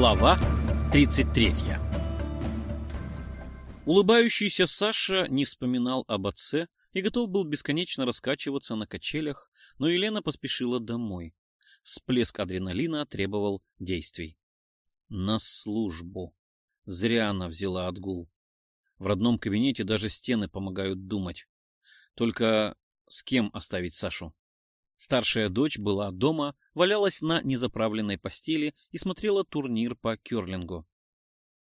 Глава 33 Улыбающийся Саша не вспоминал об отце и готов был бесконечно раскачиваться на качелях, но Елена поспешила домой. Всплеск адреналина требовал действий. На службу. Зря она взяла отгул. В родном кабинете даже стены помогают думать. Только с кем оставить Сашу? Старшая дочь была дома, валялась на незаправленной постели и смотрела турнир по керлингу.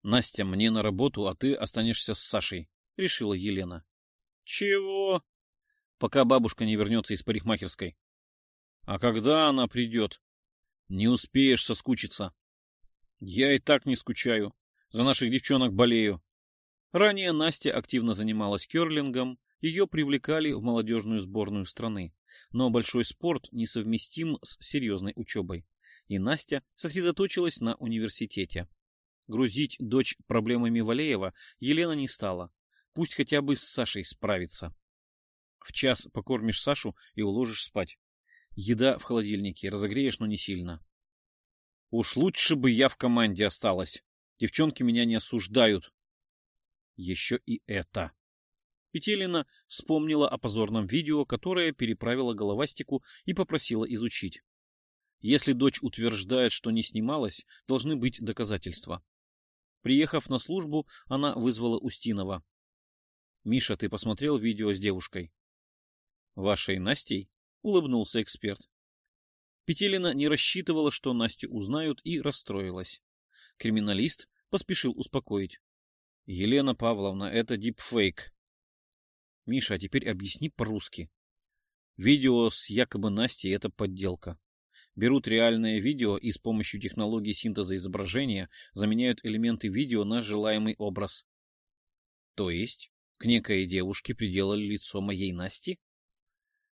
«Настя, мне на работу, а ты останешься с Сашей», — решила Елена. «Чего?» «Пока бабушка не вернется из парикмахерской». «А когда она придет?» «Не успеешь соскучиться». «Я и так не скучаю. За наших девчонок болею». Ранее Настя активно занималась керлингом, ее привлекали в молодежную сборную страны, но большой спорт несовместим с серьезной учебой, и Настя сосредоточилась на университете. Грузить дочь проблемами Валеева Елена не стала, пусть хотя бы с Сашей справится. В час покормишь Сашу и уложишь спать. Еда в холодильнике, разогреешь, но не сильно. Уж лучше бы я в команде осталась. Девчонки меня не осуждают. Еще и это. Петелина вспомнила о позорном видео, которое переправила головастику и попросила изучить. Если дочь утверждает, что не снималась, должны быть доказательства. Приехав на службу, она вызвала Устинова. — Миша, ты посмотрел видео с девушкой? — Вашей Настей? — улыбнулся эксперт. Петелина не рассчитывала, что Настю узнают, и расстроилась. Криминалист поспешил успокоить. — Елена Павловна, это дипфейк. Миша, а теперь объясни по-русски. Видео с якобы Настей — это подделка. Берут реальное видео и с помощью технологии синтеза изображения заменяют элементы видео на желаемый образ. То есть к некой девушке приделали лицо моей Насти?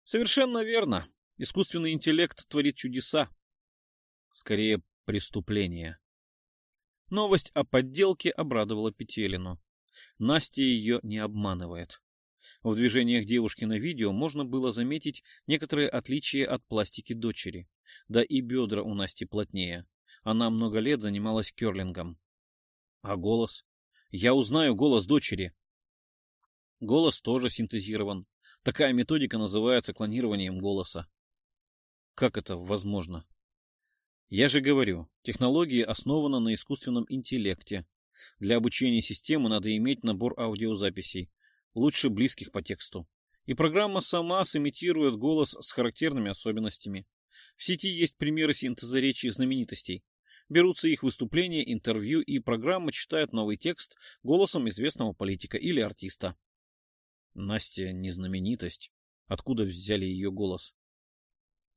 Совершенно верно. Искусственный интеллект творит чудеса. Скорее, преступление. Новость о подделке обрадовала Петелину. Настя ее не обманывает. В движениях девушки на видео можно было заметить некоторые отличия от пластики дочери. Да и бедра у Насти плотнее. Она много лет занималась керлингом. А голос? Я узнаю голос дочери. Голос тоже синтезирован. Такая методика называется клонированием голоса. Как это возможно? Я же говорю, технология основана на искусственном интеллекте. Для обучения системы надо иметь набор аудиозаписей, лучше близких по тексту. И программа сама сымитирует голос с характерными особенностями. В сети есть примеры синтеза речи знаменитостей. Берутся их выступления, интервью, и программа читает новый текст голосом известного политика или артиста. Настя не знаменитость. Откуда взяли ее голос?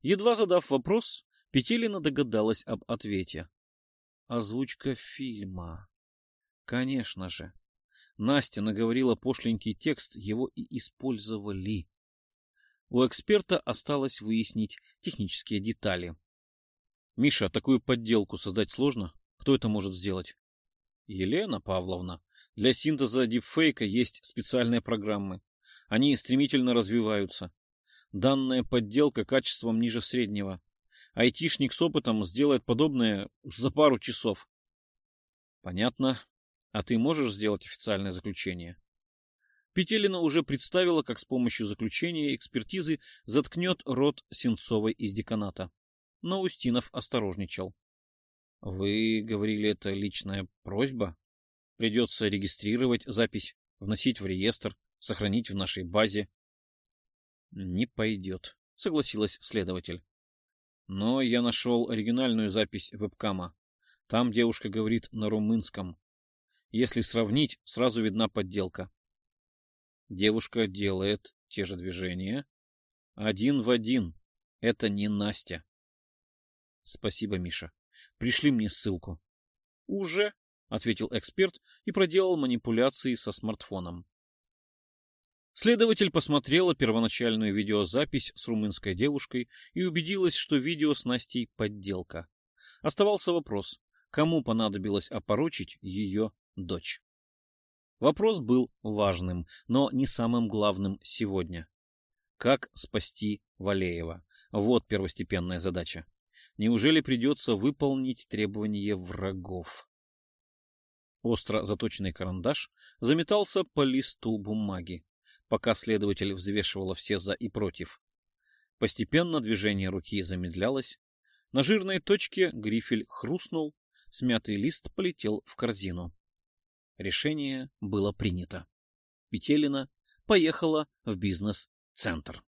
Едва задав вопрос, Петелина догадалась об ответе. Озвучка фильма. Конечно же. Настя наговорила пошленький текст, его и использовали. У эксперта осталось выяснить технические детали. Миша, такую подделку создать сложно? Кто это может сделать? Елена Павловна. Для синтеза дипфейка есть специальные программы. Они стремительно развиваются. Данная подделка качеством ниже среднего. Айтишник с опытом сделает подобное за пару часов. Понятно. А ты можешь сделать официальное заключение? Петелина уже представила, как с помощью заключения экспертизы заткнет рот Сенцовой из деканата. Но Устинов осторожничал. — Вы говорили, это личная просьба? Придется регистрировать запись, вносить в реестр, сохранить в нашей базе. — Не пойдет, — согласилась следователь. Но я нашел оригинальную запись вебкама. Там девушка говорит на румынском, если сравнить, сразу видна подделка. Девушка делает те же движения. Один в один. Это не Настя. Спасибо, Миша. Пришли мне ссылку. Уже, ответил эксперт и проделал манипуляции со смартфоном. Следователь посмотрела первоначальную видеозапись с румынской девушкой и убедилась, что видео с Настей подделка. Оставался вопрос, кому понадобилось опорочить ее дочь. Вопрос был важным, но не самым главным сегодня. Как спасти Валеева? Вот первостепенная задача. Неужели придется выполнить требования врагов? Остро заточенный карандаш заметался по листу бумаги, пока следователь взвешивала все «за» и «против». Постепенно движение руки замедлялось. На жирной точке грифель хрустнул, смятый лист полетел в корзину. Решение было принято. Петелина поехала в бизнес-центр.